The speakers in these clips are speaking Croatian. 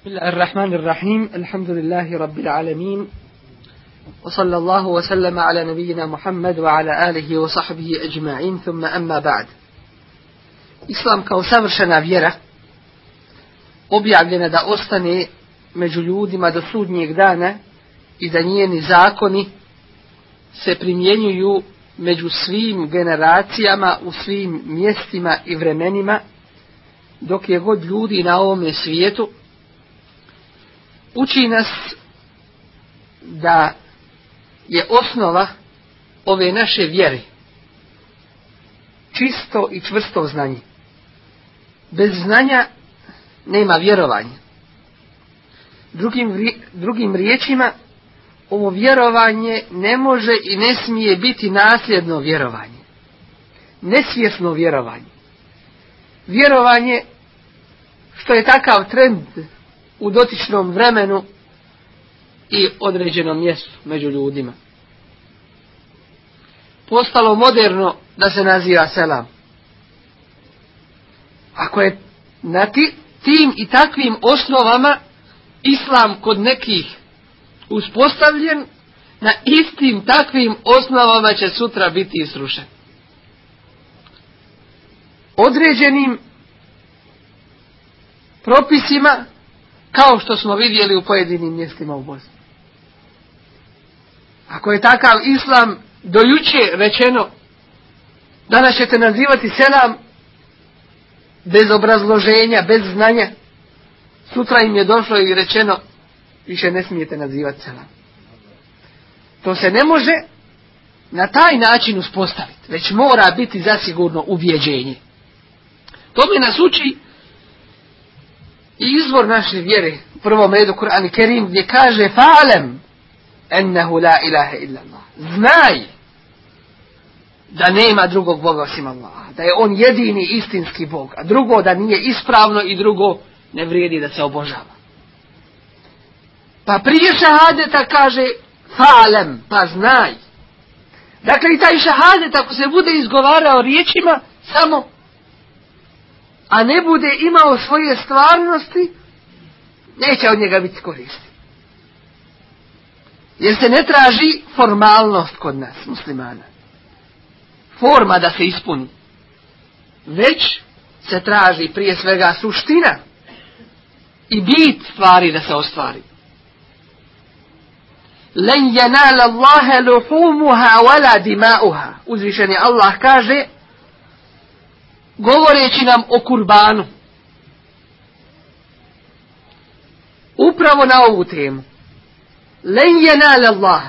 بسم الله الرحمن الرحيم الحمد لله رب العالمين وصلى الله وسلم على نبينا محمد وعلى آله وصحبه أجمعين ثم أما بعد Islam kao savršena vjera objavljena da ostane među ljudima do sudnjeg dana i da njeni zakoni se primjenjuju među svim generacijama u svim mjestima i vremenima dok je god ljudi na ovome svijetu uči nas da je osnova ove naše vjere čisto i čvrsto znanje. Bez znanja nema vjerovanja. Drugim, drugim riječima, ovo vjerovanje ne može i ne smije biti nasljedno vjerovanje. Nesvjesno vjerovanje. Vjerovanje što je takav trend u dotičnom vremenu i određenom mjestu među ljudima. Postalo moderno da se naziva selam. Ako je na tim i takvim osnovama islam kod nekih uspostavljen, na istim takvim osnovama će sutra biti isrušen. Određenim propisima kao što smo vidjeli u pojedinim mjestima u Bosni. Ako je takav islam do juče rečeno, danas ćete nazivati selam bez obrazloženja, bez znanja, sutra im je došlo i rečeno, više ne smijete nazivati selam. To se ne može na taj način uspostaviti, već mora biti zasigurno uvjeđenje. To mi nas uči i izvor naše vjere u prvom redu Kur'an Kerim gdje kaže fa'alem ennehu la ilaha illallah. Znaj da nema drugog Boga osim Allaha da je on jedini istinski Bog a drugo da nije ispravno i drugo ne vrijedi da se obožava. Pa prije šahadeta kaže fa'alem pa znaj. Dakle i taj šahadet ako se bude izgovarao riječima samo a ne bude imao svoje stvarnosti, neće od njega biti koristi. Jer se ne traži formalnost kod nas, muslimana. Forma da se ispuni. Već se traži prije svega suština i bit stvari da se ostvari. Len jenala Allahe luhumuha wala dima'uha. Uzvišeni Allah kaže govoreći nam o kurbanu. Upravo na ovu temu. Len je Allah.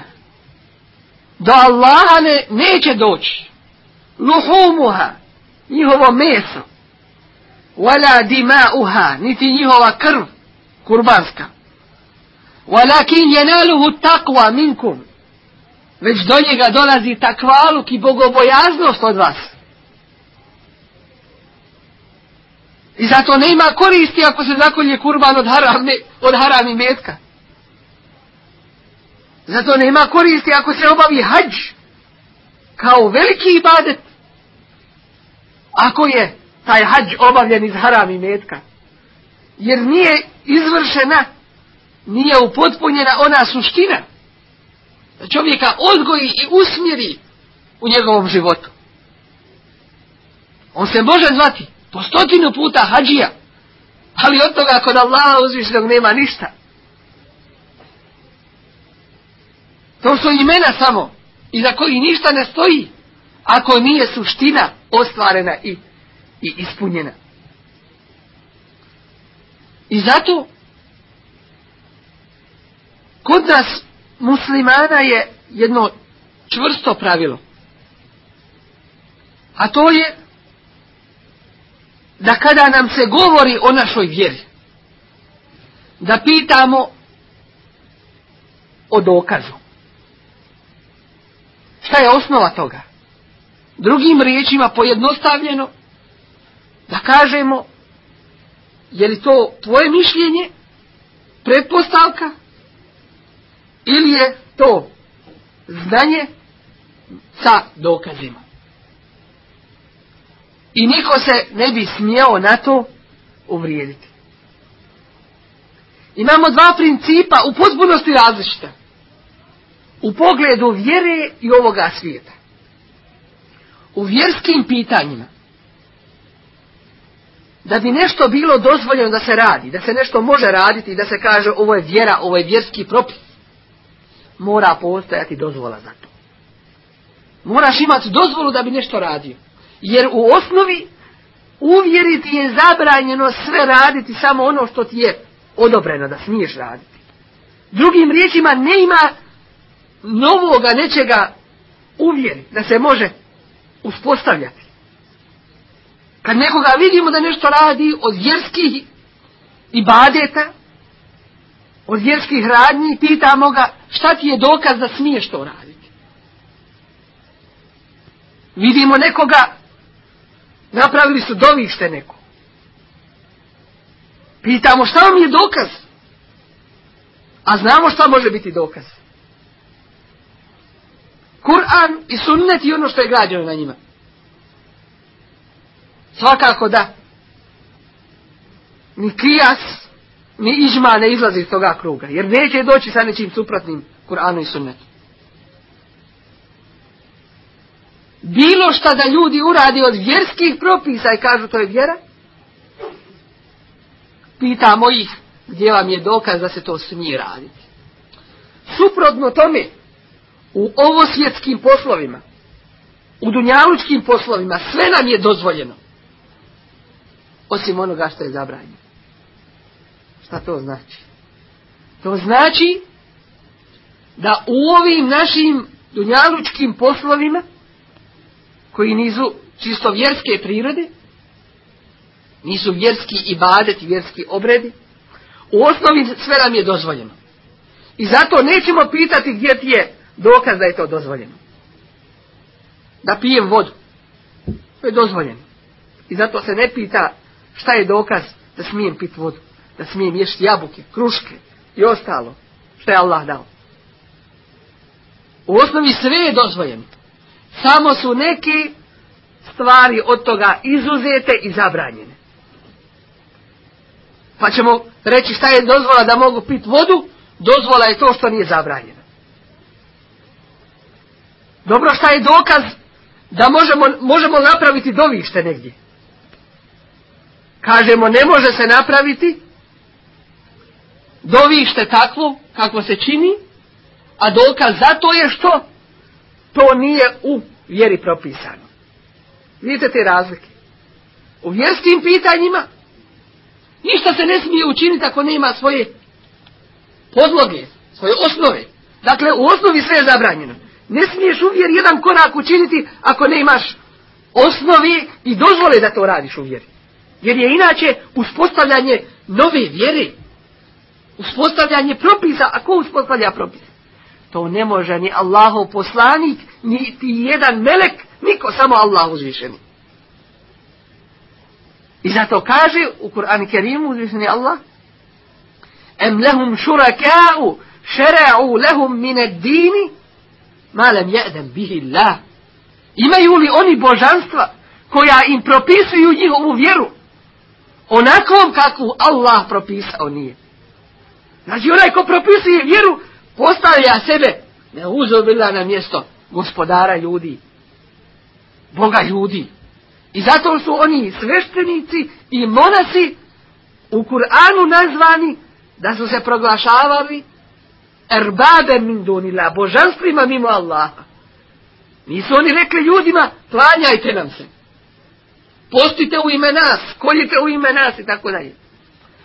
Do Allaha ne, neće doći. Luhumuha. Njihovo meso. Wala dima'uha. Niti njihova krv. Kurbanska. Walakin jenaluhu takva minkum. Već do njega dolazi takvaluk i bogobojaznost od vas. I zato nema koristi ako se zakolje kurban od, haramne, od harami metka. Zato nema koristi ako se obavi hađ kao veliki ibadet. Ako je taj hađ obavljen iz harami metka. Jer nije izvršena, nije upotpunjena ona suština. Da čovjeka odgoji i usmjeri u njegovom životu. On se može zvati po stotinu puta hađija. Ali od toga kod Allaha uzvišenog nema ništa. To su imena samo. I za koji ništa ne stoji. Ako nije suština ostvarena i, i ispunjena. I zato kod nas muslimana je jedno čvrsto pravilo. A to je da kada nam se govori o našoj vjeri, da pitamo o dokazu. Šta je osnova toga? Drugim riječima pojednostavljeno da kažemo je li to tvoje mišljenje, pretpostavka ili je to znanje sa dokazima. I niko se ne bi smjeo na to uvrijediti. imamo dva principa u potpunosti različita. U pogledu vjere i ovoga svijeta. U vjerskim pitanjima. Da bi nešto bilo dozvoljeno da se radi, da se nešto može raditi, da se kaže ovo je vjera, ovo je vjerski propis, mora postojati dozvola za to. Moraš imati dozvolu da bi nešto radio. Jer u osnovi uvjeriti je zabranjeno sve raditi, samo ono što ti je odobreno da smiješ raditi. Drugim riječima ne ima novoga nečega uvjeri da se može uspostavljati. Kad nekoga vidimo da nešto radi od vjerskih i badeta, od vjerskih radnji, pitamo ga šta ti je dokaz da smiješ to raditi. Vidimo nekoga, napravili su dovište neko. Pitamo šta vam je dokaz? A znamo šta može biti dokaz. Kur'an i sunnet i ono što je građeno na njima. Svakako da. Ni kijas, ni ižma ne izlazi iz toga kruga. Jer neće doći sa nečim suprotnim Kur'anu i sunnetu. Bilo šta da ljudi uradi od vjerskih propisa i kažu to je vjera, pitamo ih gdje vam je dokaz da se to smije raditi. Suprotno tome, u ovosvjetskim poslovima, u dunjalučkim poslovima, sve nam je dozvoljeno. Osim onoga što je zabranjeno. Šta to znači? To znači da u ovim našim dunjalučkim poslovima, koji nisu čisto vjerske prirode, nisu vjerski ibadet i vjerski obredi, u osnovi sve nam je dozvoljeno. I zato nećemo pitati gdje ti je dokaz da je to dozvoljeno. Da pijem vodu. To je dozvoljeno. I zato se ne pita šta je dokaz da smijem piti vodu. Da smijem ješti jabuke, kruške i ostalo. Što je Allah dao. U osnovi sve je dozvoljeno. Samo su neki stvari od toga izuzete i zabranjene. Pa ćemo reći šta je dozvola da mogu piti vodu, dozvola je to što nije zabranjeno. Dobro, šta je dokaz da možemo, možemo napraviti dovište negdje? Kažemo, ne može se napraviti dovište takvo kako se čini, a dokaz za to je što to nije u vjeri propisano. Vidite te razlike. U vjerskim pitanjima ništa se ne smije učiniti ako nema svoje podloge, svoje osnove. Dakle, u osnovi sve je zabranjeno. Ne smiješ uvjer jedan korak učiniti ako ne imaš osnovi i dozvole da to radiš u vjeri. Jer je inače uspostavljanje nove vjere. Uspostavljanje propisa. A ko uspostavlja propisa? To ne može ni Allahov poslanik, ni jedan melek, niko, samo Allah uzvišeni. I zato kaže u Kur'an Kerimu uzvišeni Allah Em lehum šuraka'u šera'u lehum mine dini ma lem jedem bihi Allah. Imaju li oni božanstva koja im propisuju njihovu vjeru onakvom kakvu Allah propisao nije. Znači onaj ko propisuje vjeru postavlja sebe ne uzobila na mjesto gospodara ljudi, Boga ljudi. I zato su oni sveštenici i monasi u Kur'anu nazvani da su se proglašavali erbabe min dunila, božanstvima mimo Allaha. Nisu oni rekli ljudima, klanjajte nam se. Postite u ime nas, koljite u ime nas i tako dalje.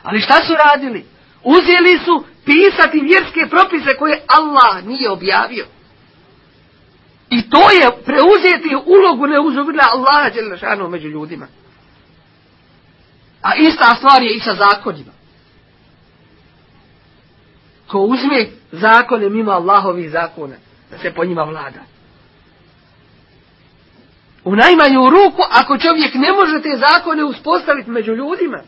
Ali šta su radili? Uzeli su pisati vjerske propise koje Allah nije objavio. I to je preuzeti ulogu neuzubila Allaha Đelešanu među ljudima. A ista stvar je i sa zakonima. Ko uzme zakone mimo Allahovih zakona, da se po njima vlada. U najmanju ruku, ako čovjek ne može te zakone uspostaviti među ljudima,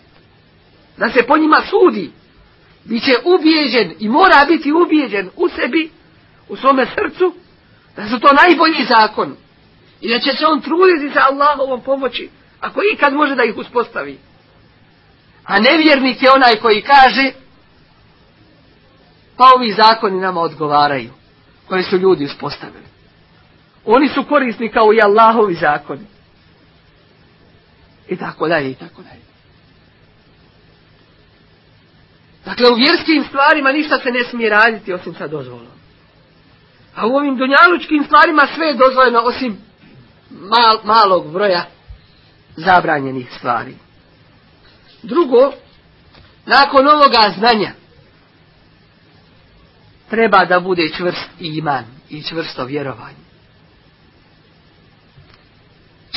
da se po njima sudi, bit će ubijeđen i mora biti ubijeđen u sebi, u svome srcu, da su to najbolji zakon. I da će se on truditi za Allahovom pomoći, ako ikad može da ih uspostavi. A nevjernik je onaj koji kaže, Pa ovi zakoni nama odgovaraju, koji su ljudi uspostavili. Oni su korisni kao i Allahovi zakoni. I tako dalje, i tako dalje. Dakle, u vjerskim stvarima ništa se ne smije raditi osim sa dozvolom. A u ovim dunjalučkim stvarima sve je dozvoljeno osim malog broja zabranjenih stvari. Drugo, nakon ovoga znanja treba da bude čvrst iman i čvrsto vjerovanje.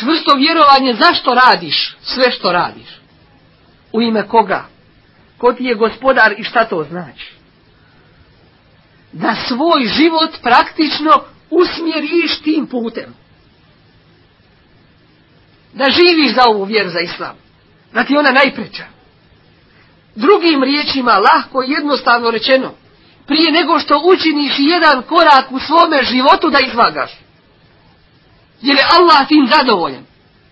Čvrsto vjerovanje zašto radiš sve što radiš? U ime koga? Ko ti je gospodar i šta to znači? Da svoj život praktično usmjeriš tim putem. Da živiš za ovu vjeru za islam. Da ti ona najpreća. Drugim riječima, lahko i jednostavno rečeno, prije nego što učiniš jedan korak u svome životu da izvagaš. Je li Allah tim zadovoljan?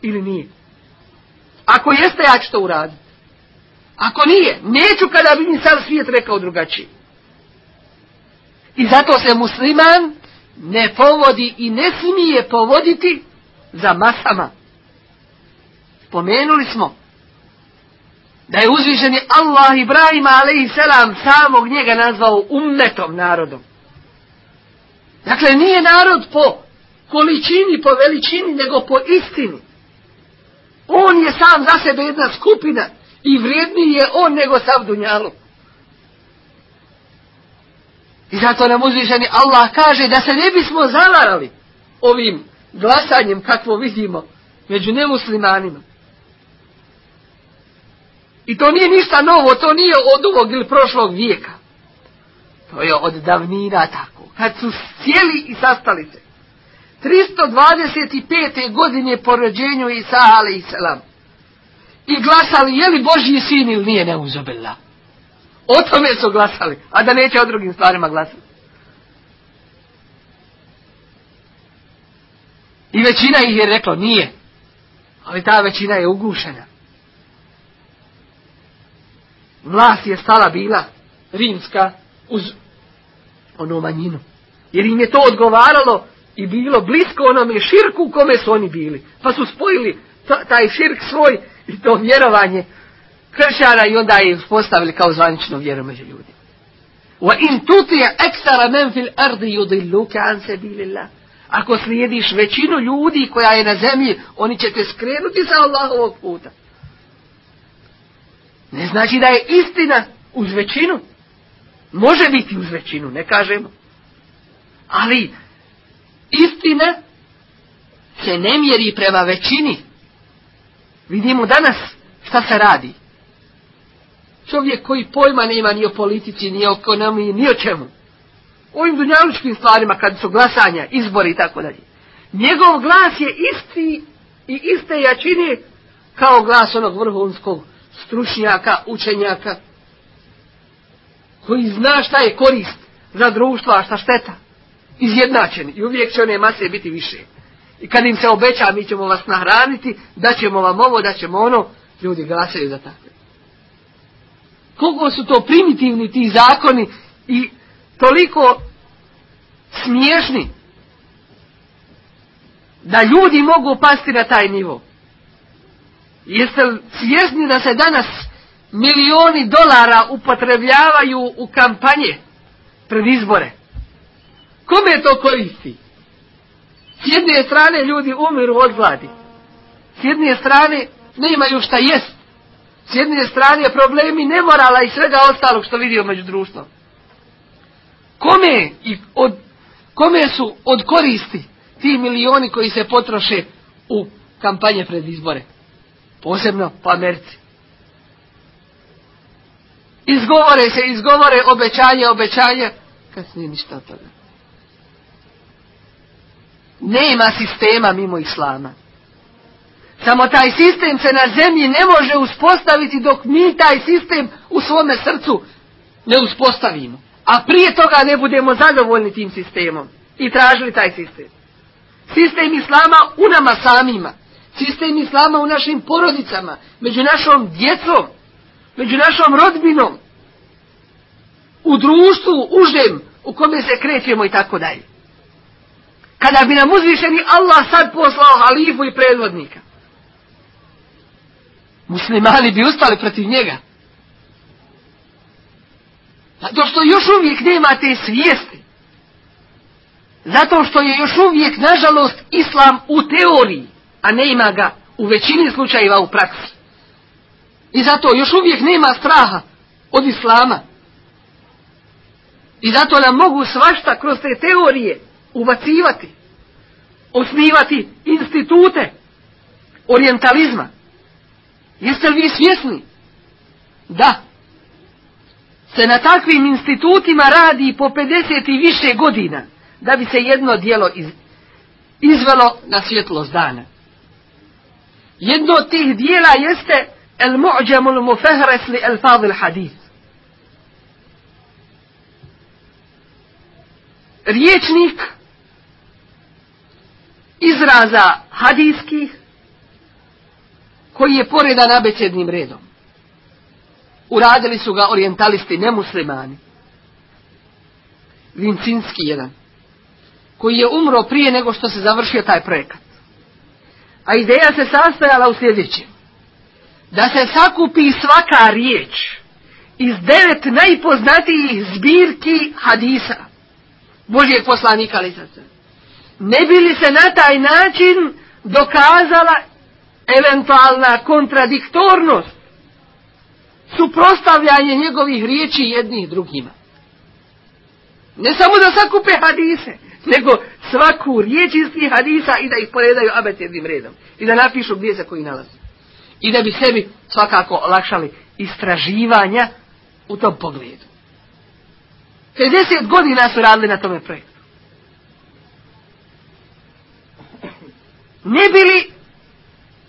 Ili nije? Ako jeste, ja ću to uraditi. Ako nije, neću kada bi mi sad svijet rekao drugačije. I zato se musliman ne povodi i ne smije povoditi za masama. Spomenuli smo da je uzvišeni Allah Ibrahima selam samog njega nazvao ummetom narodom. Dakle, nije narod po količini, po veličini, nego po istini. On je sam za sebe jedna skupina i vrijedniji je on nego sav dunjalu. I zato nam uzvišeni Allah kaže da se ne bismo zavarali ovim glasanjem kakvo vidimo među nemuslimanima. I to nije ništa novo, to nije od ovog ili prošlog vijeka. To je od davnina tako. Kad su sjeli i sastali se. 325. godine po rođenju Isa a.s. I glasali je li Božji sin ili nije neuzobila. O tome su glasali, a da neće o drugim stvarima glasati. I većina ih je rekla nije. Ali ta većina je ugušena. Vlast je stala bila rimska uz onu manjinu. Jer im je to odgovaralo i bilo blisko onome širku u kome su oni bili. Pa su spojili taj širk svoj i to vjerovanje kršćana i onda je uspostavili kao zvanično vjeru među ljudima. Wa in tuti men fil ardi an sabilillah. Ako slijediš većinu ljudi koja je na zemlji, oni će te skrenuti sa Allahovog puta. Ne znači da je istina uz većinu. Može biti uz većinu, ne kažemo. Ali istina se ne mjeri prema većini. Vidimo danas šta se radi. Čovjek koji pojma nema ni o politici, ni o ekonomiji, ni o čemu. O ovim dunjalučkim stvarima kad su glasanja, izbori i tako dalje. Njegov glas je isti i iste jačine kao glas onog vrhunskog stručnjaka, učenjaka, koji zna šta je korist za društvo, a šta šteta. Izjednačeni i uvijek će one mase biti više. I kad im se obeća mi ćemo vas nahraniti, da ćemo vam ovo, da ćemo ono, ljudi glasaju za takve. Koliko su to primitivni ti zakoni i toliko smiješni da ljudi mogu pasti na taj nivo. Jeste li svjesni da se danas milioni dolara upotrebljavaju u kampanje pred izbore? Kome to koristi? S jedne strane ljudi umiru od gladi. S jedne strane ne imaju šta jest. S jedne strane problemi nemorala i svega ostalog što vidio među društvom. Kome, i od, kome su od koristi ti milioni koji se potroše u kampanje pred izbore? Posebno po Americi. Izgovore se, izgovore obećanje, obećanje, kasnije ništa od toga. Nema sistema mimo islama. Samo taj sistem se na zemlji ne može uspostaviti dok mi taj sistem u svome srcu ne uspostavimo. A prije toga ne budemo zadovoljni tim sistemom i tražili taj sistem. Sistem islama u nama samima. Sistem islama u našim porodicama, među našom djecom, među našom rodbinom. u društvu, užem, u kome se krećemo i tako dalje. Kada bi nam uzvišeni Allah sad poslao halifu i predvodnika, muslimani bi ustali protiv njega. Zato što još uvijek nema te svijesti. Zato što je još uvijek, nažalost, islam u teoriji, a ne ima ga u većini slučajeva u praksi. I zato još uvijek nema straha od islama. I zato nam mogu svašta kroz te teorije ubacivati, osnivati institute orientalizma. Jeste li vi svjesni? Da. Se na takvim institutima radi po 50 i više godina da bi se jedno dijelo iz, izvelo na svjetlost dana. Jedno od tih dijela jeste el mu'đamul mufehres li el fadil hadith. Riječnik izraza hadijskih koji je poredan abecednim redom. Uradili su ga orientalisti, nemuslimani. Vincinski jedan koji je umro prije nego što se završio taj projekat. A ideja se sastojala u sljedećem. Da se sakupi svaka riječ iz devet najpoznatijih zbirki hadisa Božijeg poslanika ali Ne bi li se na taj način dokazala eventualna kontradiktornost suprostavljanje njegovih riječi jednih drugima. Ne samo da sakupe hadise, nego svaku riječ iz tih hadisa i da ih poredaju abecednim redom. I da napišu gdje se koji nalazi. I da bi sebi svakako olakšali istraživanja u tom pogledu. 50 godina su radili na tome projektu. Ne bili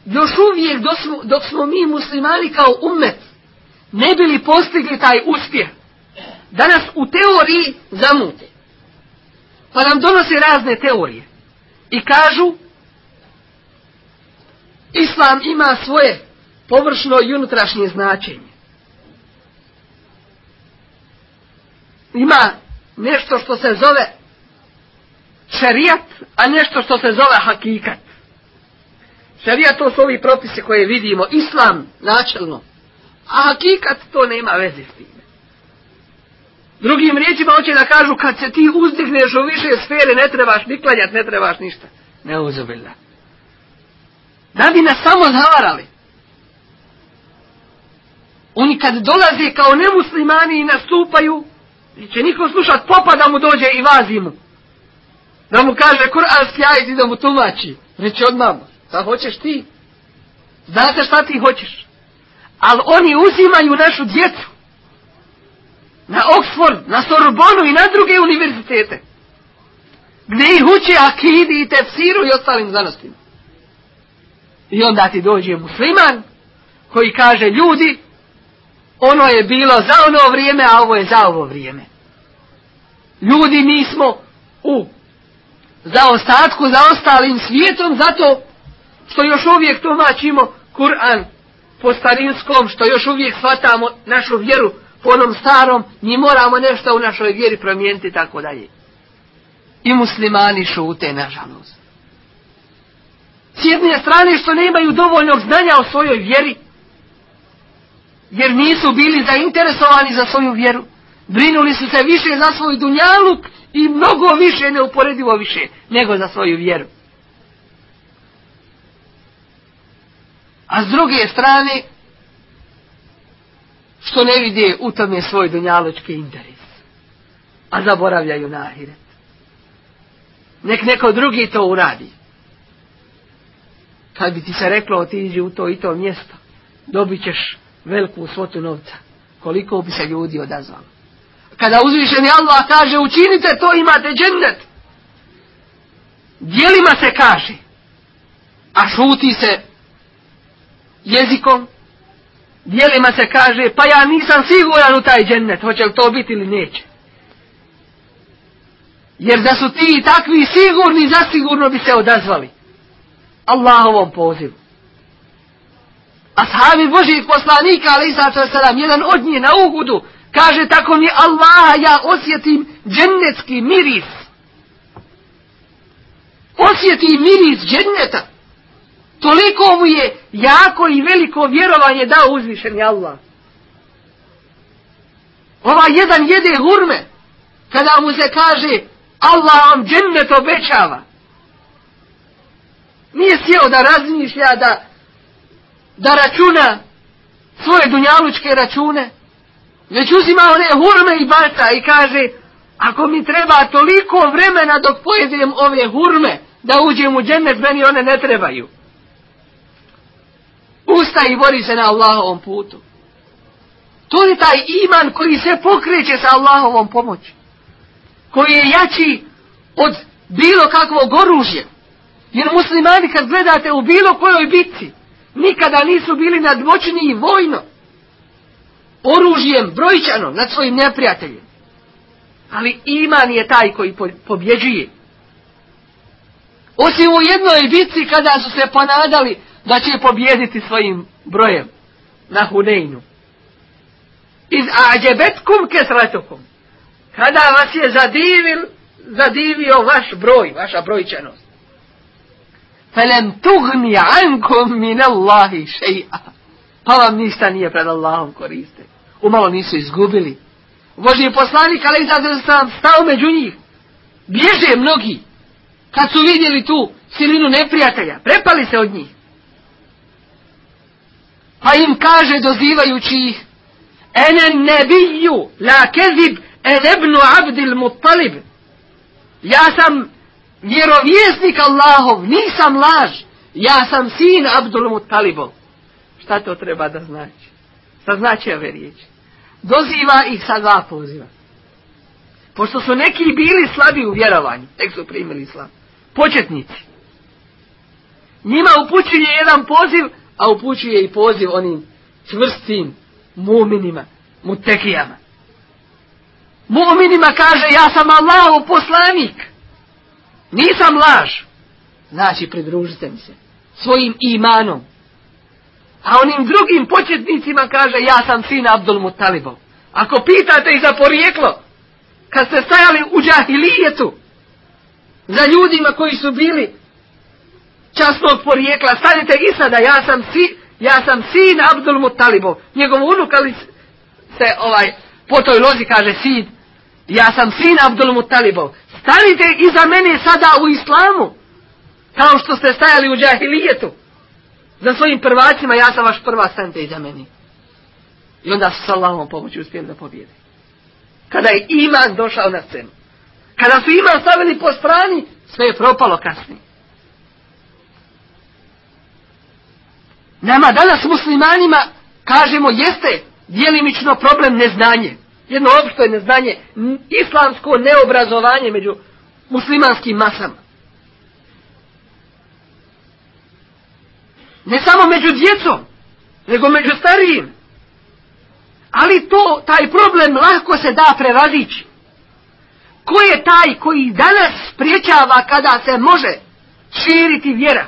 još uvijek dok smo, dok smo mi muslimani kao umet ne bili postigli taj uspjeh da nas u teoriji zamute. Pa nam donose razne teorije. I kažu, Islam ima svoje površno i unutrašnje značenje. Ima nešto što se zove šarijat, a nešto što se zove hakikat. Šarijat to su ovi propise koje vidimo, islam načelno, a hakikat to nema veze s tim. Drugim riječima hoće da kažu kad se ti uzdigneš u više sfere ne trebaš ni klanjati, ne trebaš ništa. Ne uzubilja. Da bi nas samo zavarali. Oni kad dolaze kao nemuslimani i nastupaju, će niko slušat popa da mu dođe i vazi mu. Da mu kaže kuranski ajd i da mu tumači. Reći odmah, šta hoćeš ti? Znate šta ti hoćeš? Ali oni uzimaju našu djecu na Oxford, na Sorbonu i na druge univerzitete. Gdje ih uče akidi i tefsiru i ostalim znanostima. I onda ti dođe musliman koji kaže ljudi, ono je bilo za ono vrijeme, a ovo je za ovo vrijeme. Ljudi mi smo u zaostatku za ostalim svijetom zato što još uvijek tumačimo Kur'an po starinskom, što još uvijek shvatamo našu vjeru po onom starom, mi moramo nešto u našoj vjeri promijeniti tako dalje. I muslimani šute, nažalost. S jedne strane što nemaju dovoljnog znanja o svojoj vjeri, jer nisu bili zainteresovani za svoju vjeru. Brinuli su se više za svoj dunjaluk i mnogo više, neuporedivo više, nego za svoju vjeru. A s druge strane, što ne vide u tome svoj dunjaločki interes. A zaboravljaju na ahiret. Nek neko drugi to uradi. Kad bi ti se reklo otiđi u to i to mjesto, dobit ćeš veliku svotu novca. Koliko bi se ljudi odazvalo. Kada uzvišeni Allah kaže učinite to imate džennet. Dijelima se kaže. A šuti se jezikom dijelima se kaže, pa ja nisam siguran u taj džennet, hoće li to biti ili neće. Jer da su ti takvi sigurni, zasigurno bi se odazvali. Allahovom pozivu. Ashabi Božih poslanika, ali i jedan od njih na uhudu, Kaže, tako mi Allah, ja osjetim džennetski miris. Osjeti miris dženneta. Toliko mu je jako i veliko vjerovanje dao uzvišeni Allah. Ova jedan jede hurme, kada mu se kaže Allah vam džennet obećava. Nije sjeo da razmišlja, da, da računa svoje dunjalučke račune, već uzima one hurme i baca i kaže, ako mi treba toliko vremena dok pojedem ove hurme, da uđem u džennet, meni one ne trebaju. Usta i bori se na Allahovom putu. To je taj iman koji se pokreće sa Allahovom pomoći. Koji je jači od bilo kakvog oružja. Jer muslimani kad gledate u bilo kojoj bitci, nikada nisu bili nadmoćniji vojno. Oružjem, brojčano, nad svojim neprijateljem. Ali iman je taj koji pobjeđuje. Osim u jednoj bitci kada su se ponadali da će pobjediti svojim brojem na Huneynu. Iz ađebetkum kesratukum. Kada vas je zadivil, zadivio vaš broj, vaša brojčanost. Felem tugni ankum min Allahi še'a. Pa vam ništa nije pred Allahom koriste. Umalo nisu izgubili. Boži poslanik, ali sam stao među njih. Bježe mnogi. Kad su vidjeli tu silinu neprijatelja, prepali se od njih. Pa im kaže dozivajući ih, ene nebiju la kezib enebnu abdil muttalib. Ja sam vjerovjesnik Allahov, nisam laž. Ja sam sin Abdul Muttalibov. Šta to treba da znači? Šta znači ove riječi? Doziva ih sa dva poziva. Pošto su neki bili slabi u vjerovanju, tek su primili islam. Početnici. Njima upućuje jedan poziv, a upućuje i poziv onim čvrstim muminima, mutekijama. Muminima kaže, ja sam Allahov poslanik. Nisam laž. Znači, pridružite mi se. Svojim imanom. A onim drugim početnicima kaže, ja sam sin Abdul Mutalibov. Ako pitate i za porijeklo, kad ste stajali u džahilijetu, za ljudima koji su bili časnog porijekla, stanite i sada, ja sam, si, ja sam sin Abdul Mutalibov. Njegov unuk, ali se ovaj, po toj lozi kaže sin, ja sam sin Abdul Mutalibov. Stanite iza mene sada u islamu. Kao što ste stajali u džahilijetu. Za svojim prvacima ja sam vaš prva, stanite iza meni. I onda su sa Allahom pomoći uspjeli da pobjede. Kada je iman došao na scenu. Kada su iman stavili po strani, sve je propalo kasnije. Nama danas muslimanima kažemo jeste djelimično problem neznanje jedno opšto je neznanje, islamsko neobrazovanje među muslimanskim masama. Ne samo među djecom, nego među starijim. Ali to, taj problem lahko se da prevadići. Ko je taj koji danas spriječava kada se može širiti vjera?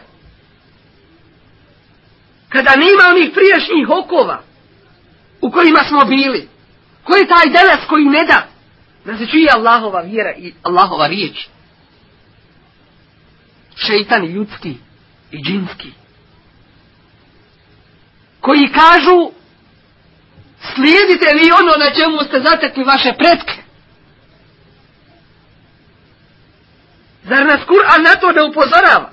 Kada nema onih prijašnjih okova u kojima smo bili. Ko je taj danas koji ne da da se čuje Allahova vjera i Allahova riječ? Šeitan ljudski i džinski. Koji kažu slijedite li ono na čemu ste zatekli vaše pretke? Zar nas Kur'an na to ne upozorava?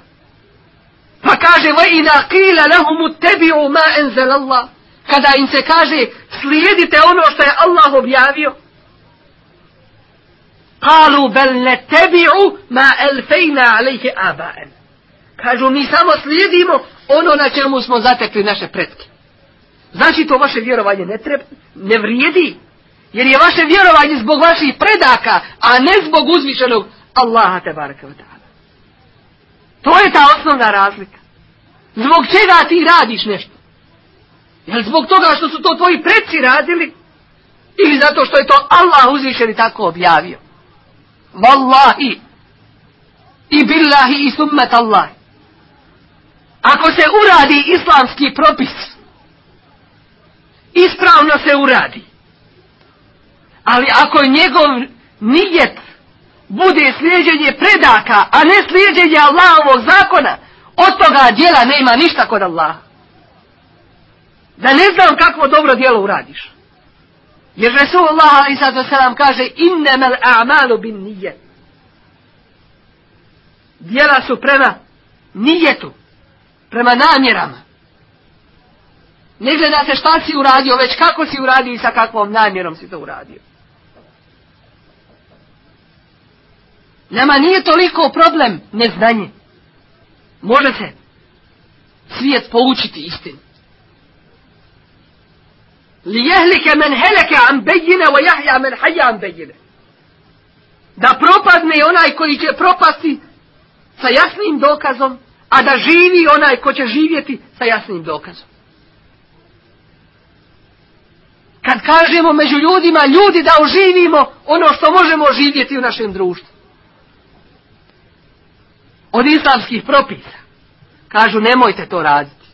Pa kaže, va ina qila lahumu tebi'u ma enzal Allah kada im se kaže slijedite ono što je Allah objavio. Kalu bel ne tebi'u ma elfejna alejhe abaen kažu mi samo slijedimo ono na čemu smo zatekli naše pretke. Znači to vaše vjerovanje ne, treba, ne vrijedi jer je vaše vjerovanje zbog vaših predaka a ne zbog uzvišenog Allaha te baraka to je ta osnovna razlika zbog čega ti radiš nešto Jel zbog toga što su to tvoji preci radili? Ili zato što je to Allah uzvišeni tako objavio? Wallahi. I billahi i summet Allah. Ako se uradi islamski propis, ispravno se uradi. Ali ako njegov nijet bude slijeđenje predaka, a ne slijeđenje Allahovog zakona, od toga dijela nema ništa kod Allaha. Da ne znam kakvo dobro dijelo uradiš. Jer Resulullah a.s. kaže innemel a'malu bin nijet. Dijela su prema nijetu, prema namjerama. Ne gleda se šta si uradio, već kako si uradio i sa kakvom namjerom si to uradio. Nama nije toliko problem neznanje. Može se svijet poučiti istinu. Men heleke an bejine wa jahja men haja an bejine. Da propadne onaj koji će propasti sa jasnim dokazom, a da živi onaj ko će živjeti sa jasnim dokazom. Kad kažemo među ljudima, ljudi da oživimo ono što možemo oživjeti u našem društvu. Od islamskih propisa. Kažu nemojte to raditi.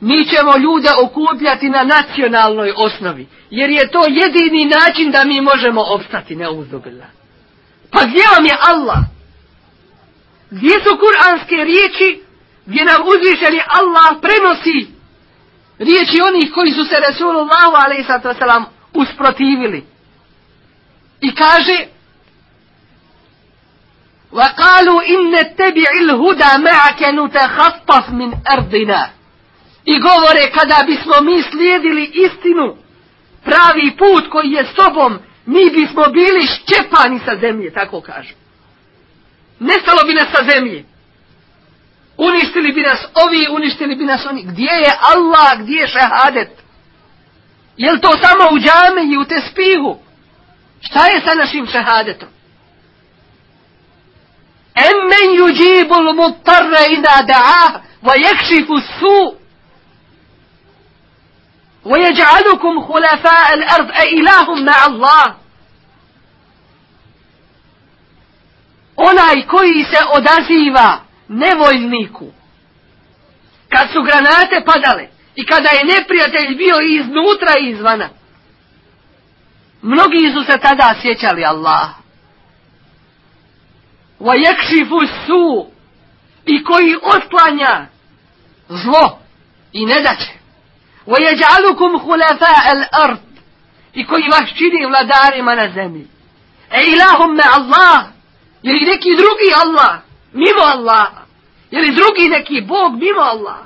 Mi ćemo ljude okupljati na nacionalnoj osnovi. Jer je to jedini način da mi možemo opstati neuzdobila. Pa gdje vam je Allah? Gdje su kuranske riječi gdje nam uzvišeni Allah prenosi riječi onih koji su se Resulullahu a.s. usprotivili. I kaže وقالوا إن نتبع الهدى معك نتخطف من أرضنا I govore kada bismo mi slijedili istinu, pravi put koji je s tobom, mi bismo bili ščepani sa zemlje, tako kažu. Nestalo bi nas sa zemlje. Uništili bi nas ovi, uništili bi nas oni. Gdje je Allah, gdje je šehadet? Je to samo u džame i u tespihu? Šta je sa našim šehadetom? Emmen yuđibul mutarra ida da'ah wa yekşifu su wa yaj'alukum hulafa al-ard ilahum na Allah onaj koji se odaziva nevojniku. kad su granate padale i kada je neprijatelj bio iznutra i izvana mnogi su se tada sjećali Allaha wa su i koji otklanja zlo i nedaće وَيَجْعَلُكُمْ خُلَفَاءَ الْأَرْضِ i koji vas čini vladarima na zemlji. E ilahum me Allah, je li neki drugi Allah, mimo Allah, je li drugi neki Bog mimo Allah.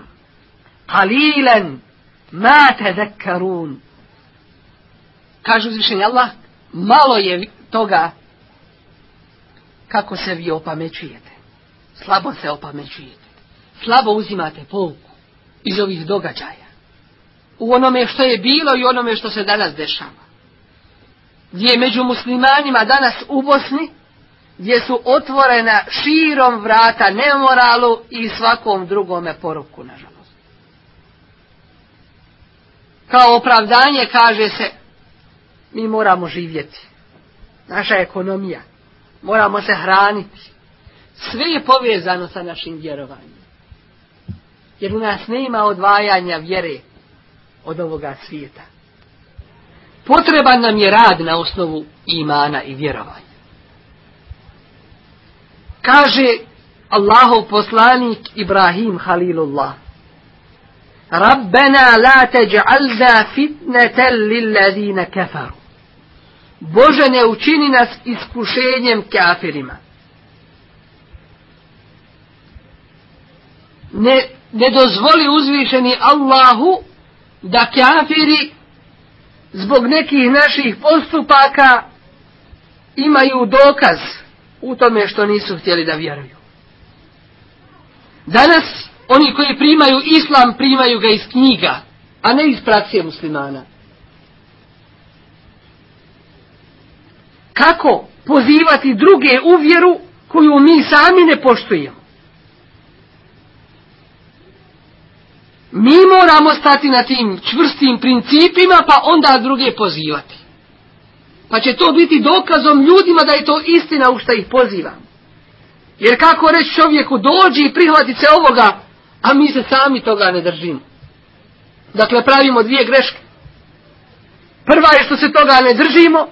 Kalilen, ma tezekkarun. Kažu uzvišenje Allah, malo je toga kako se vi opamećujete. Slabo se opamećujete. Slabo uzimate pouku iz ovih događaja u onome što je bilo i onome što se danas dešava. Gdje je među muslimanima danas u Bosni, gdje su otvorena širom vrata nemoralu i svakom drugome poruku, nažalost. Kao opravdanje kaže se, mi moramo živjeti. Naša ekonomija. Moramo se hraniti. Sve je povezano sa našim vjerovanjem. Jer u nas nema odvajanja vjere od ovoga svijeta. Potreban nam je rad na osnovu imana i vjerovanja. Kaže Allahov poslanik Ibrahim Halilullah. Rabbena la teđ'alna fitneten lillazina kafaru. Bože ne učini nas iskušenjem kafirima. Ne, ne dozvoli uzvišeni Allahu da kafiri zbog nekih naših postupaka imaju dokaz u tome što nisu htjeli da vjeruju. Danas oni koji primaju islam primaju ga iz knjiga, a ne iz prakcije muslimana. Kako pozivati druge u vjeru koju mi sami ne poštujemo? Mi moramo stati na tim čvrstim principima pa onda druge pozivati. Pa će to biti dokazom ljudima da je to istina u što ih pozivam. Jer kako reći čovjeku dođi i prihvati se ovoga, a mi se sami toga ne držimo. Dakle, pravimo dvije greške. Prva je što se toga ne držimo,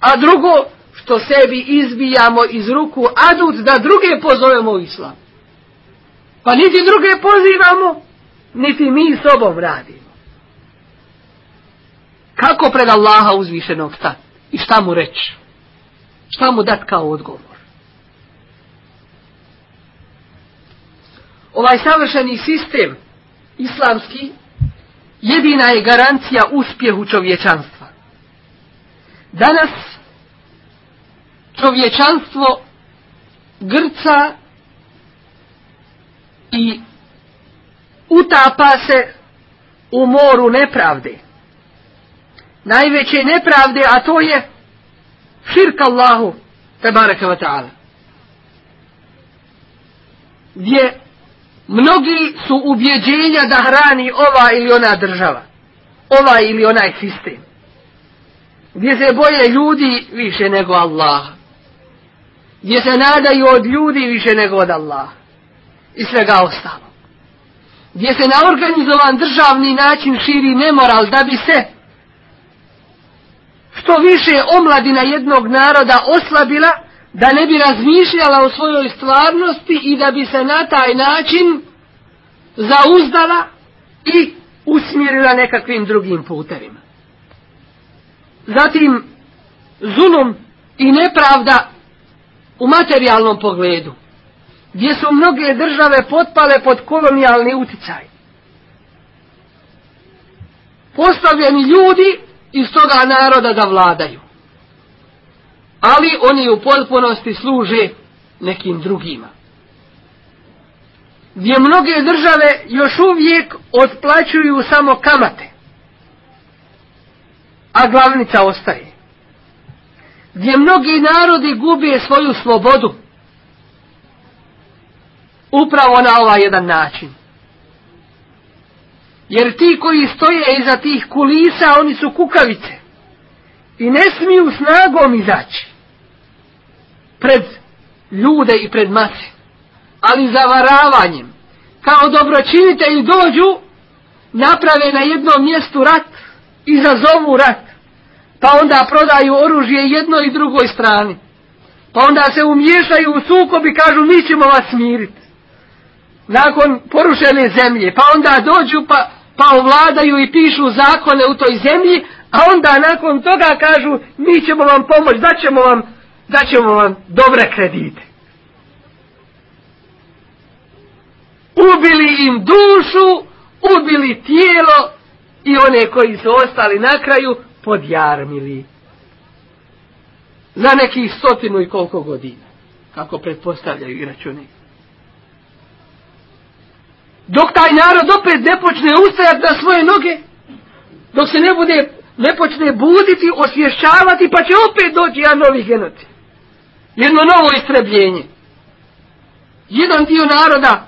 a drugo što sebi izbijamo iz ruku adut da druge pozovemo u islam. Pa niti druge pozivamo, niti mi sobom radimo. Kako pred Allaha uzvišenog stati? I šta mu reći? Šta mu dat kao odgovor? Ovaj savršeni sistem islamski jedina je garancija uspjehu čovječanstva. Danas čovječanstvo grca i utapa se u moru nepravde. Najveće nepravde, a to je širk Allahu, tebareke wa ta'ala. Gdje mnogi su ubjeđenja da hrani ova ili ona država. Ovaj ili onaj sistem. Gdje se boje ljudi više nego Allah. Gdje se nadaju od ljudi više nego od Allah. I svega ostalo. Gdje se na organizovan državni način širi nemoral da bi se što više omladina jednog naroda oslabila, da ne bi razmišljala o svojoj stvarnosti i da bi se na taj način zauzdala i usmjerila nekakvim drugim putevima. Zatim, zulum i nepravda u materijalnom pogledu, gdje su mnoge države potpale pod kolonijalni uticaj. Postavljeni ljudi iz toga naroda da vladaju. Ali oni u potpunosti služe nekim drugima. Gdje mnoge države još uvijek otplaćuju samo kamate. A glavnica ostaje. Gdje mnogi narodi gube svoju slobodu. Upravo na ovaj jedan način. Jer ti koji stoje iza tih kulisa, oni su kukavice. I ne smiju snagom izaći. Pred ljude i pred mase. Ali zavaravanjem. Kao dobročinitelji dođu, naprave na jednom mjestu rat, izazovu rat. Pa onda prodaju oružje jednoj i drugoj strani. Pa onda se umješaju u sukob i kažu mi ćemo vas smiriti nakon porušene zemlje, pa onda dođu pa, pa ovladaju i pišu zakone u toj zemlji, a onda nakon toga kažu mi ćemo vam pomoći, daćemo vam, daćemo vam dobre kredite. Ubili im dušu, ubili tijelo i one koji su ostali na kraju podjarmili. Za nekih stotinu i koliko godina, kako pretpostavljaju i računaju dok taj narod opet ne počne ustajati na svoje noge, dok se ne bude, ne počne buditi, osvješćavati, pa će opet doći jedan novi genocid. Jedno novo istrebljenje. Jedan dio naroda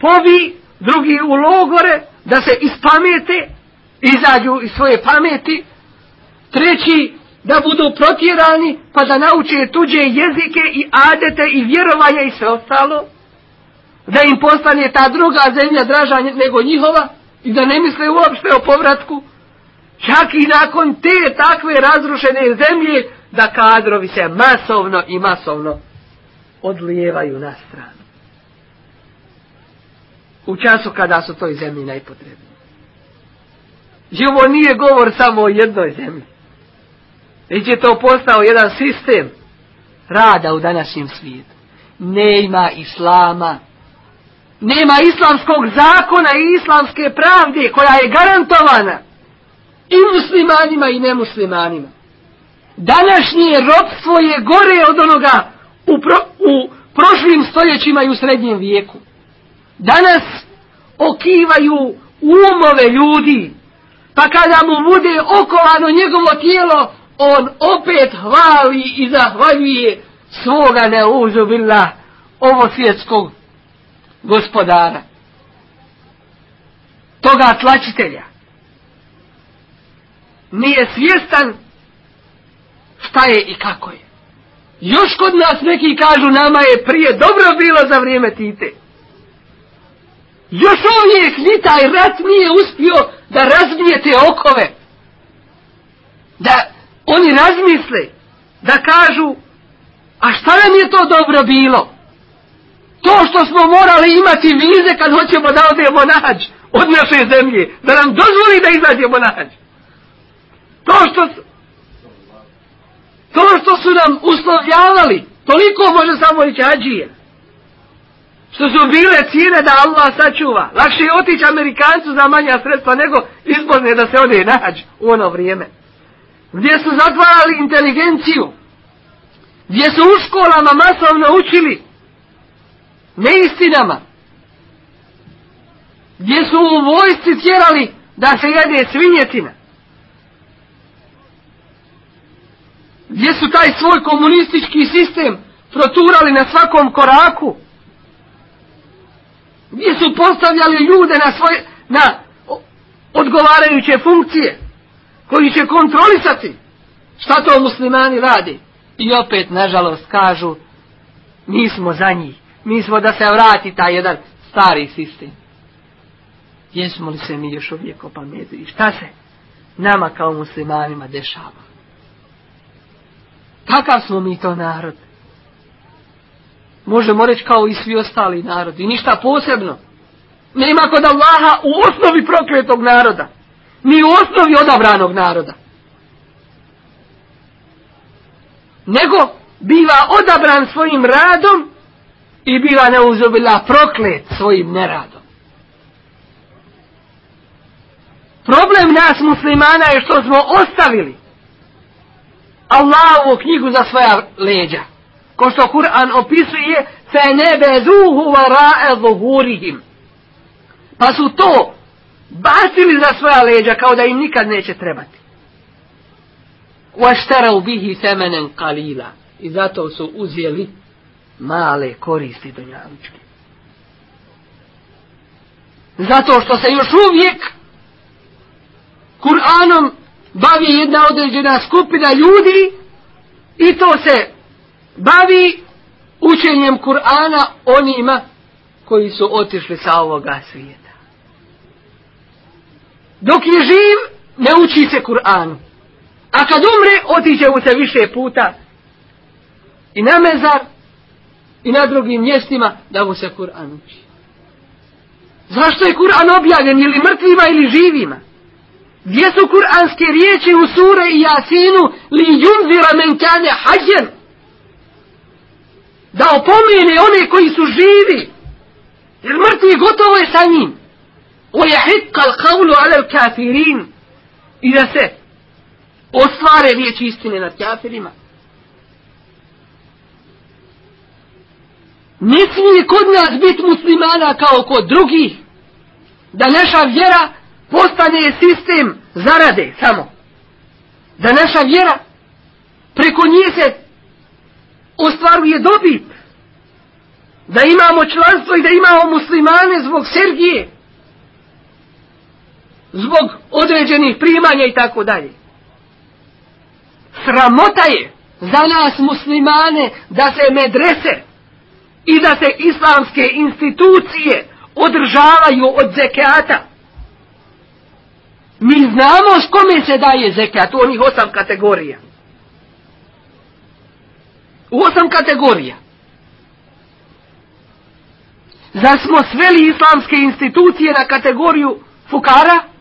povi, drugi u logore, da se ispamete, izađu iz svoje pameti, treći da budu protjerani, pa da nauče tuđe jezike i adete i vjerovanje i sve ostalo, da im postane ta druga zemlja draža nego njihova i da ne misle uopšte o povratku. Čak i nakon te takve razrušene zemlje da kadrovi se masovno i masovno odlijevaju na stranu. U času kada su toj zemlji najpotrebniji. I ovo nije govor samo o jednoj zemlji. Već je to postao jedan sistem rada u današnjem svijetu. Ne ima islama nema islamskog zakona i islamske pravde koja je garantovana i muslimanima i nemuslimanima. Današnje ropstvo je gore od onoga u, pro, u prošlim stoljećima i u srednjem vijeku. Danas okivaju umove ljudi, pa kada mu bude okovano njegovo tijelo, on opet hvali i zahvaljuje svoga neuzubila ovo svjetskog gospodara. Toga tlačitelja. Nije svjestan šta je i kako je. Još kod nas neki kažu nama je prije dobro bilo za vrijeme Tite. Još uvijek ni taj rat nije uspio da razbije te okove. Da oni razmisle da kažu, a šta nam je to dobro bilo? To što smo morali imati vize kad hoćemo da odemo nađ od naše zemlje, da nam dozvoli da izađemo nađ. To što, to što su nam uslovljavali, toliko može samo ići ađije. Što su bile cijene da Allah sačuva. Lakše je otići Amerikancu za manja sredstva nego izbozne da se ode nađ u ono vrijeme. Gdje su zatvarali inteligenciju. Gdje su u školama masovno učili neistinama. Gdje su u vojsci tjerali da se jede svinjetina. Gdje su taj svoj komunistički sistem proturali na svakom koraku. Gdje su postavljali ljude na svoje, na odgovarajuće funkcije koji će kontrolisati šta to muslimani radi. I opet, nažalost, kažu, mi smo za njih. Mi smo da se vrati taj jedan stari sistem. Jesmo li se mi još uvijek opametili? Šta se nama kao muslimanima dešava? Kakav smo mi to narod? Možemo reći kao i svi ostali narodi. Ništa posebno. Nema kod Allaha u osnovi prokletog naroda. Ni u osnovi odabranog naroda. Nego biva odabran svojim radom i biva neuzubila proklet svojim neradom. Problem nas muslimana je što smo ostavili Allahovu knjigu za svoja leđa. Ko što Kur'an opisuje fe nebezuhu varae zuhurihim. Pa su to bacili za svoja leđa kao da im nikad neće trebati. Vaštara bihi semenen kalila. I zato su uzeli male koristi donjavičke. Zato što se još uvijek Kur'anom bavi jedna određena skupina ljudi i to se bavi učenjem Kur'ana onima koji su otišli sa ovoga svijeta. Dok je živ, ne uči se Kur'anu. A kad umre, otiće mu se više puta i na mezar i na drugim mjestima da mu se Kur'an uči. Zašto je Kur'an objavljen ili mrtvima ili živima? Gdje su kuranske riječi u sure i jasinu li junzira men kane hađen? Da opomene one koji su živi. Jer mrtvi gotovo je sa njim. Hitkal kavlu ale kafirin. I da se ostvare riječi istine nad kafirima. Ne smije kod nas biti muslimana kao kod drugih. Da naša vjera postane sistem zarade samo. Da naša vjera preko nje se ostvaruje dobit. Da imamo članstvo i da imamo muslimane zbog Sergije. Zbog određenih primanja i tako dalje. Sramota je za nas muslimane da se medrese i da se islamske institucije održavaju od zekata. Mi znamo s kome se daje zekat u onih osam kategorija. U osam kategorija. Zar smo sveli islamske institucije na kategoriju fukara?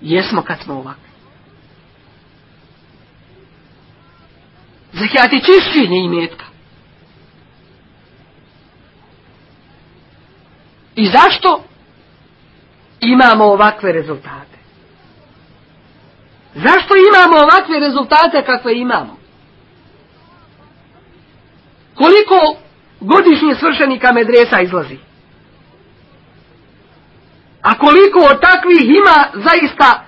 Jesmo kad smo ovakvi. Je čišćenje imetka. I zašto imamo ovakve rezultate? Zašto imamo ovakve rezultate kakve imamo? Koliko godišnje svršenika medresa izlazi? A koliko od takvih ima zaista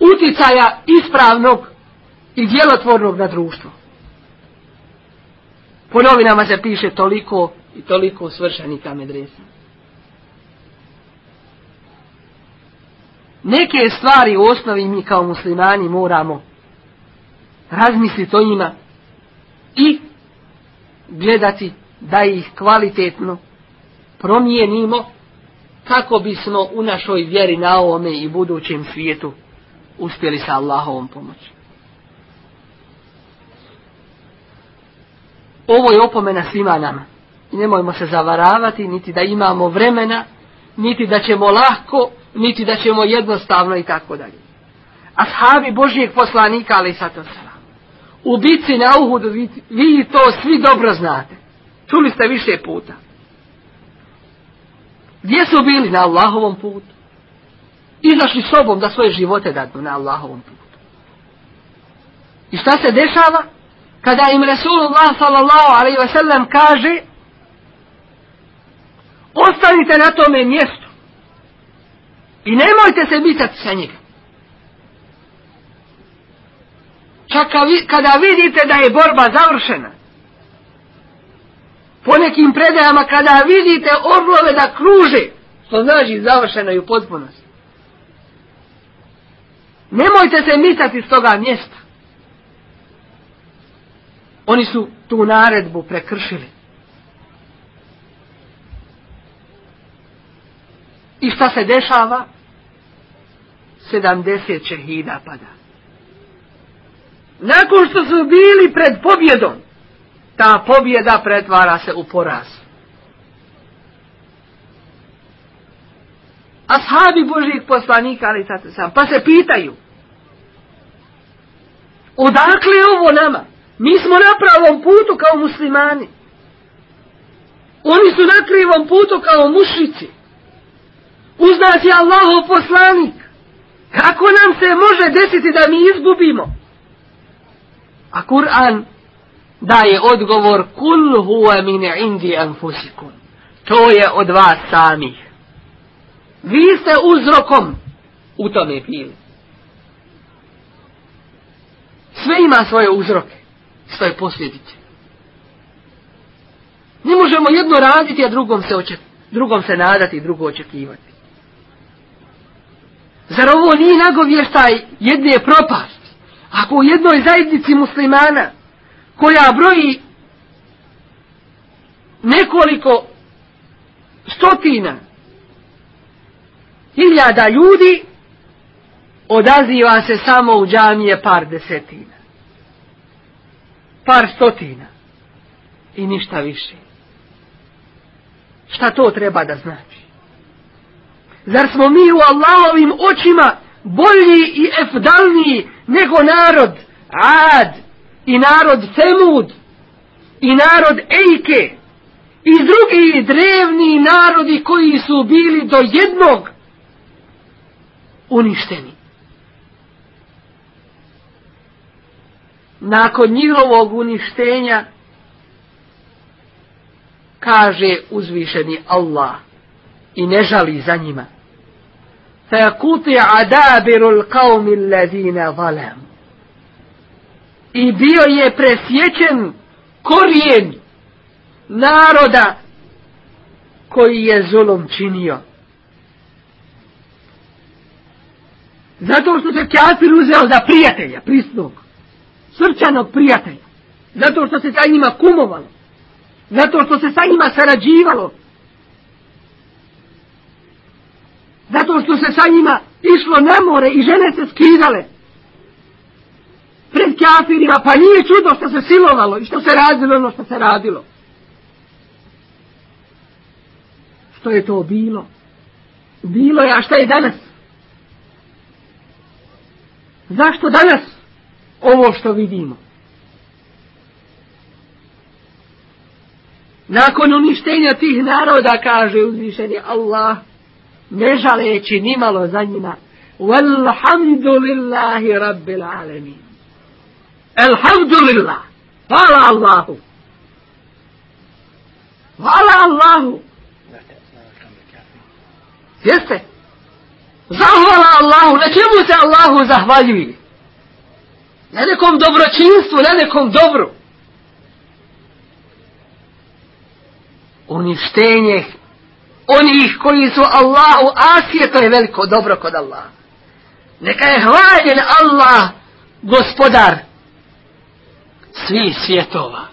uticaja ispravnog i djelotvornog na društvo? Po novinama se piše toliko i toliko svršenika medresa. Neke stvari u osnovi mi kao muslimani moramo razmisliti o njima i gledati da ih kvalitetno promijenimo kako bismo u našoj vjeri na ovome i budućem svijetu uspjeli sa Allahovom pomoći. Ovo je opomena svima nama. I nemojmo se zavaravati, niti da imamo vremena, niti da ćemo lahko, niti da ćemo jednostavno i tako dalje. Ashabi Božijeg poslanika, ali sato U bici na Uhudu, vi, vi to svi dobro znate. Čuli ste više puta. Gdje su bili? Na Allahovom putu. Izašli sobom da svoje živote dadnu na Allahovom putu. I šta se dešava? Kada im Resulullah sallam kaže ostanite na tome mjestu i nemojte se bitati sa njega. Čak kada vidite da je borba završena, po nekim predajama kada vidite orlove da kruže, što znači završeno i u potpunosti. Nemojte se mitati s toga mjesta. Oni su tu naredbu prekršili. I šta se dešava? 70 šehida pada. Nakon što su bili pred pobjedom, ta pobjeda pretvara se u poraz. Ashabi Božih poslanika, ali sam, pa se pitaju, odakle je ovo nama? Mi smo na pravom putu kao muslimani. Oni su na krivom putu kao mušici. Uz nas je Allahov poslanik. Kako nam se može desiti da mi izgubimo? A Kur'an daje odgovor kul huwa min indi anfusikum. To je od vas samih. Vi ste uzrokom u tome bili. Sve ima svoje uzroke, svoje posljedice. Ne možemo jedno raditi, a drugom se, oček, drugom se nadati i drugo očekivati. Zar ovo nije nagovještaj jedne propasti? Ako u jednoj zajednici muslimana koja broji nekoliko stotina hiljada ljudi odaziva se samo u džamije par desetina. Par stotina. I ništa više. Šta to treba da znači? Zar smo mi u Allahovim očima bolji i efdalniji nego narod Ad i narod Semud i narod Ejke i drugi drevni narodi koji su bili do jednog uništeni. Nakon njihovog uništenja kaže uzvišeni Allah i ne žali za njima. فَيَكُطِعَ عَدَابِرُ الْقَوْمِ الَّذِينَ ظَلَمُ i bio je presječen korijen naroda koji je zulom činio. Zato što se kafir uzeo za prijatelja, prisnog, srčanog prijatelja. Zato što se sa njima kumovalo. Zato što se sa njima sarađivalo. Zato što se sa njima išlo na more i žene se skidale kafirima, pa nije čudo što se silovalo i što se radilo ono što se radilo. Što je to bilo? Bilo je, a šta je danas? Zašto danas ovo što vidimo? Nakon uništenja tih naroda, kaže uzvišeni Allah, ne žaleći nimalo za njima, Walhamdulillahi rabbil alemin. Elhamdulillah. Hvala Allahu. Hvala Allahu. Jeste? Zahvala Allahu. Na čemu se Allahu zahvaljuje? Na nekom dobročinstvu, na nekom dobru. Uništenje onih koji su Allahu asije, to je veliko dobro kod Allaha. Neka je hvaljen Allah, gospodar, svih svjetova.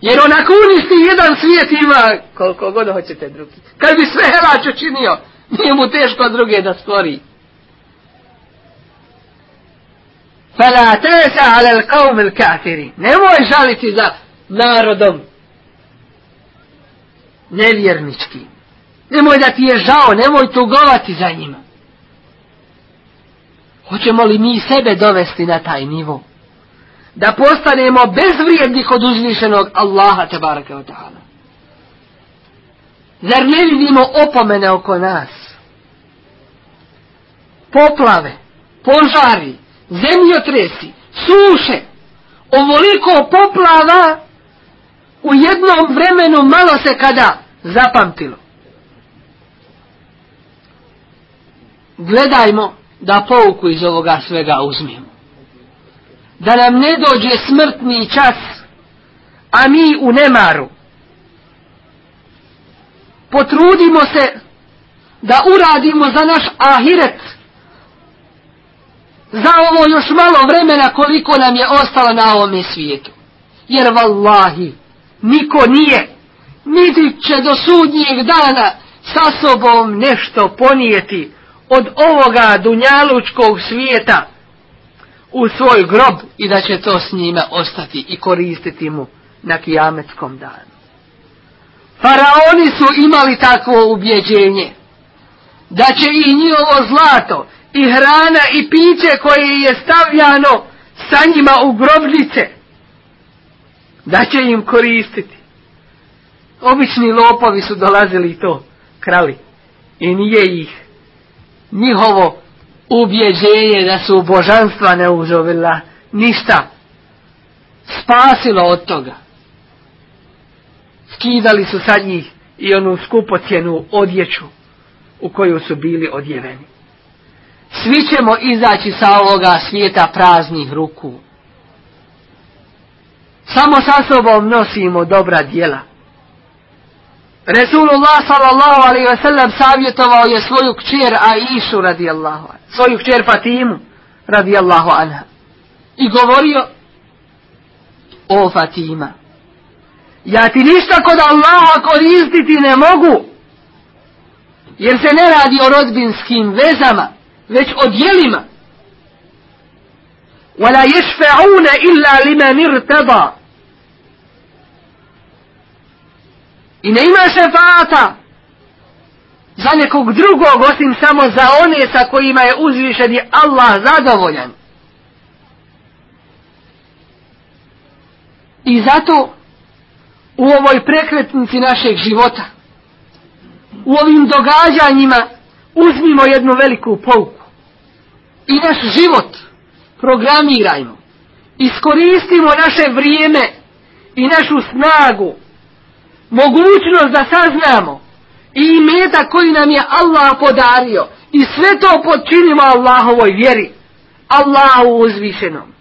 Jer onako uništi jedan svijet ima koliko god hoćete drugi. Kad bi sve helač učinio, nije mu teško druge da stvori. Fala tesa ala al kafiri. Nemoj žaliti za narodom nevjernički. Nemoj da ti je žao, nemoj tugovati za njima. Hoćemo li mi sebe dovesti na taj nivo? Da postanemo bezvrijednih od uzvišenog Allaha tabaraka wa ta'ala. Zar ne vidimo opomene oko nas? Poplave, požari, zemljotresi, suše, ovoliko poplava u jednom vremenu malo se kada zapamtilo. Gledajmo da pouku iz ovoga svega uzmijemo. Da nam ne dođe smrtni čas, a mi u nemaru. Potrudimo se da uradimo za naš ahiret, za ovo još malo vremena koliko nam je ostalo na ovome svijetu. Jer vallahi, niko nije, niti će do sudnjeg dana sa sobom nešto ponijeti od ovoga dunjalučkog svijeta u svoj grob i da će to s njime ostati i koristiti mu na kijametskom danu. Faraoni su imali takvo ubjeđenje da će i njihovo zlato i hrana i piće koje je stavljano sa njima u grobnice da će im koristiti. Obični lopovi su dolazili i to krali i nije ih njihovo ubjeđenje da su božanstva ne uzovila ništa spasilo od toga. Skidali su sad njih i onu skupocjenu odjeću u koju su bili odjeveni. Svi ćemo izaći sa ovoga svijeta praznih ruku. Samo sa sobom nosimo dobra djela. Resulullah sallallahu alaihi ve sellem savjetovao je svoju kćer Aishu radijallahu anha, svoju kćer Fatimu radijallahu anha. I govorio o Fatima. Ja ti ništa kod Allaha koristiti ne mogu. Jer se ne radi o rodbinskim vezama, već o dijelima. ولا يشفعون إلا لمن ارتضى I ne ima šefata za nekog drugog osim samo za one sa kojima je uzvišen Allah zadovoljan. I zato u ovoj prekretnici našeg života, u ovim događanjima uzmimo jednu veliku pouku. I naš život programirajmo. Iskoristimo naše vrijeme i našu snagu mogućnost da saznamo i imeta koji nam je Allah podario i sve to počinimo Allahovoj vjeri, Allahu uzvišenom.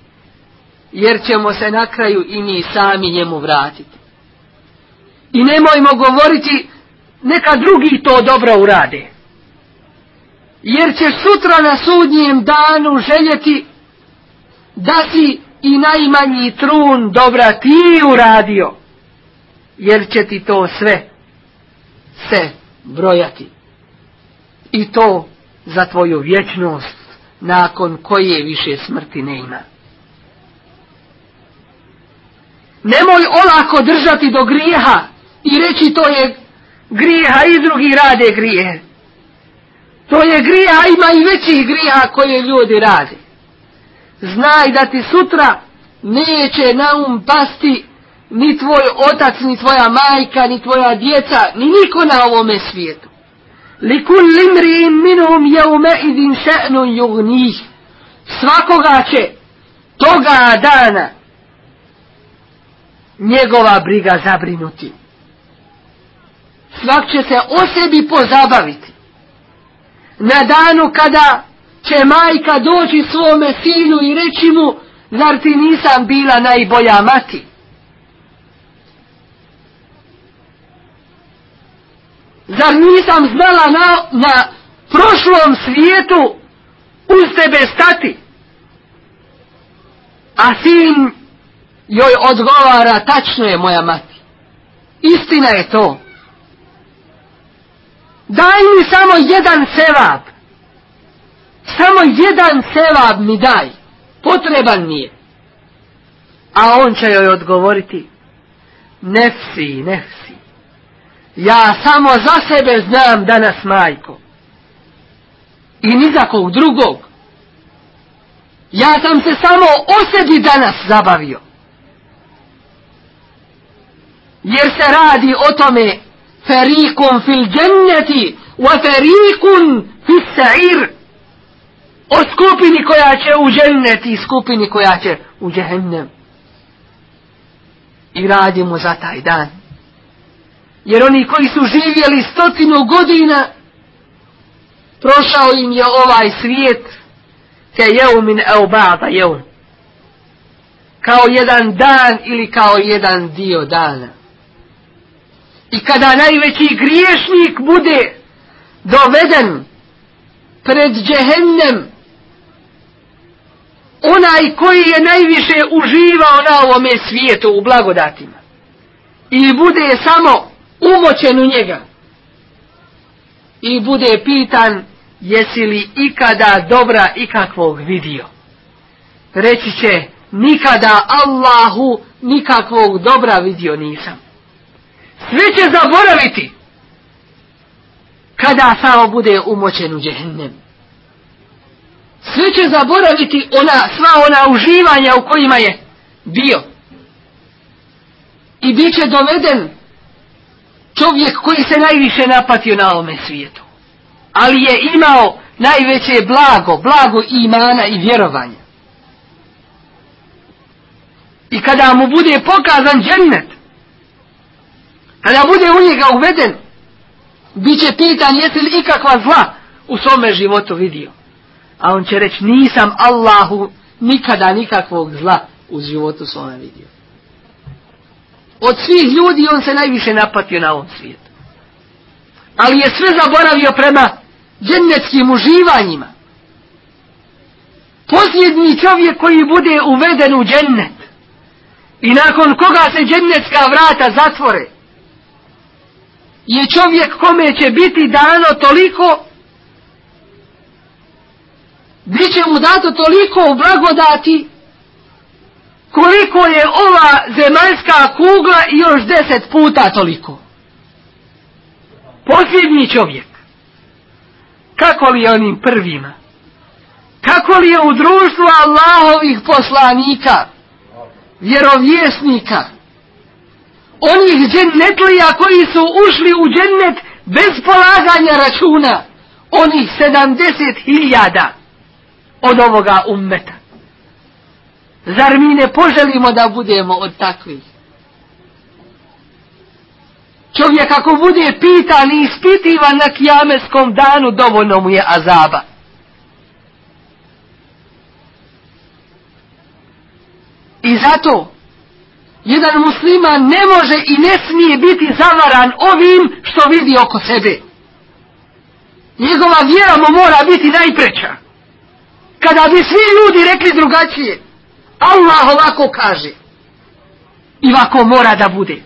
Jer ćemo se na kraju i mi sami njemu vratiti. I nemojmo govoriti neka drugi to dobro urade. Jer ćeš sutra na sudnjem danu željeti da si i najmanji trun dobra ti uradio jer će ti to sve se brojati. I to za tvoju vječnost nakon koje više smrti ne ima. Nemoj olako držati do grijeha i reći to je grijeha i drugi rade grije. To je grija, ima i većih grija koje ljudi rade. Znaj da ti sutra neće na um pasti ni tvoj otac, ni tvoja majka, ni tvoja djeca, ni niko na ovome svijetu. Limri minum jeume idin še'nun jugnih. Svakoga će toga dana njegova briga zabrinuti. Svak će se o sebi pozabaviti. Na danu kada će majka doći svome sinu i reći mu, zar ti nisam bila najbolja mati? Zar nisam znala na, na prošlom svijetu uz tebe stati? A sin joj odgovara, tačno je moja mati. Istina je to. Daj mi samo jedan sevab. Samo jedan sevab mi daj. potreban mi je. A on će joj odgovoriti, nefsi, nefsi. Ja samo za sebe znam danas majko. I ni za kog drugog. Ja sam se samo o sebi danas zabavio. Jer se radi o tome ferikum fil dženneti wa ferikun fil sa'ir. O skupini koja će u dženneti i skupini koja će u džehennem. I radimo za taj dan. Jer oni koji su živjeli stotinu godina, prošao im je ovaj svijet, ke jeumin eu ba'da jeun. Kao jedan dan ili kao jedan dio dana. I kada najveći griješnik bude doveden pred džehennem, onaj koji je najviše uživao na ovome svijetu u blagodatima, i bude samo umoćen u njega, i bude pitan jesi li ikada dobra ikakvog vidio. Reći će, nikada Allahu nikakvog dobra vidio nisam. Sve će zaboraviti kada samo bude umoćen u džehennem. Sve će zaboraviti ona, sva ona uživanja u kojima je bio. I bit će doveden čovjek koji se najviše napatio na ovome svijetu. Ali je imao najveće blago, blago imana i vjerovanja. I kada mu bude pokazan džennet, kada bude u njega uveden, bit će pitan jesi li ikakva zla u svome životu vidio. A on će reći nisam Allahu nikada nikakvog zla u životu svome vidio. Od svih ljudi on se najviše napatio na ovom svijetu. Ali je sve zaboravio prema džennetskim uživanjima. Posljednji čovjek koji bude uveden u džennet i nakon koga se džennetska vrata zatvore, je čovjek kome će biti dano toliko bit će mu dato toliko u blagodati koliko je ova zemaljska kugla još deset puta toliko. Posljednji čovjek. Kako li je onim prvima? Kako li je u društvu Allahovih poslanika, vjerovjesnika, onih džennetlija koji su ušli u džennet bez polaganja računa, onih sedamdeset hiljada od ovoga ummeta. Zar mi ne poželimo da budemo od takvih? Čovjek ako bude pitan i ispitivan na kijameskom danu, dovoljno mu je azaba. I zato jedan musliman ne može i ne smije biti zavaran ovim što vidi oko sebe. Njegova vjera mu mora biti najpreća. Kada bi svi ljudi rekli drugačije, Allah ovako kaže. I ovako mora da bude.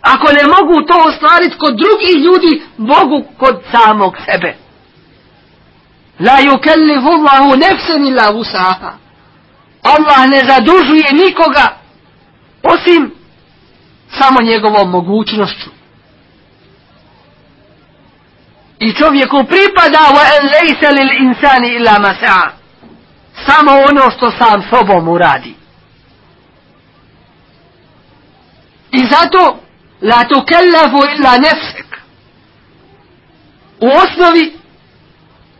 Ako ne mogu to ostvariti kod drugih ljudi, mogu kod samog sebe. La yukellifu Allahu nefsen illa vusaha. Allah ne zadužuje nikoga osim samo njegovom mogućnošću. I čovjeku pripada wa en lejse lil insani illa masa'a. Samo ono što sam sobom uradi. I zato la tukellafu illa nefsek. U osnovi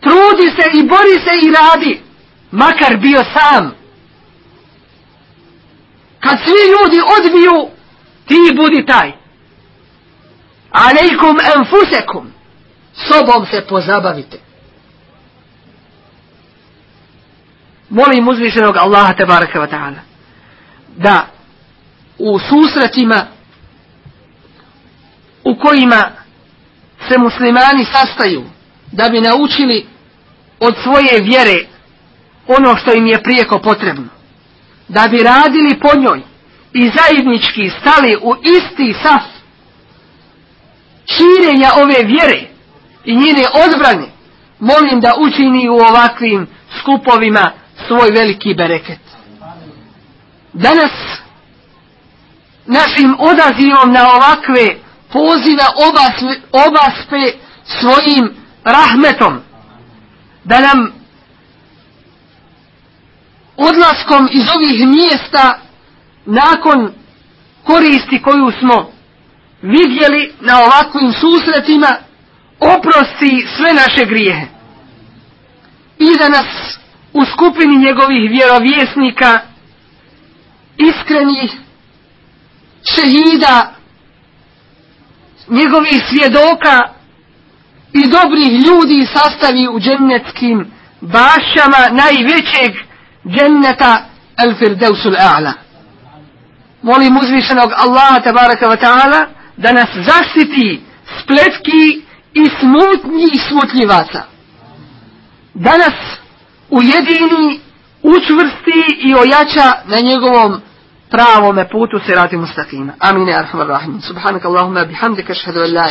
trudi se i bori se i radi, makar bio sam. Kad svi ljudi odbiju, ti budi taj. Alejkum enfusekum. Sobom se pozabavite. Molim uzvišenog Allaha tebareke wa ta'ala da u susretima u kojima se muslimani sastaju da bi naučili od svoje vjere ono što im je prijeko potrebno da bi radili po njoj i zajednički stali u isti saf širenja ove vjere i njene odbrane, molim da učini u ovakvim skupovima svoj veliki bereket. Danas našim odazivom na ovakve poziva obaspe, obaspe svojim rahmetom da nam odlaskom iz ovih mjesta nakon koristi koju smo vidjeli na ovakvim susretima oprosti sve naše grijehe i da nas u skupini njegovih vjerovjesnika iskrenih šehida njegovih svjedoka i dobrih ljudi sastavi u džennetskim bašama najvećeg dženneta El Firdevsul A'la. Molim uzvišenog Allaha tabaraka wa ta'ala da nas zaštiti spletki i smutnji smutljivaca. Da nas ujedini, učvrsti i ojača na njegovom pravome putu sirati mustaqima. Amin. Arhamar rahim. Subhanak Allahumma bihamdika la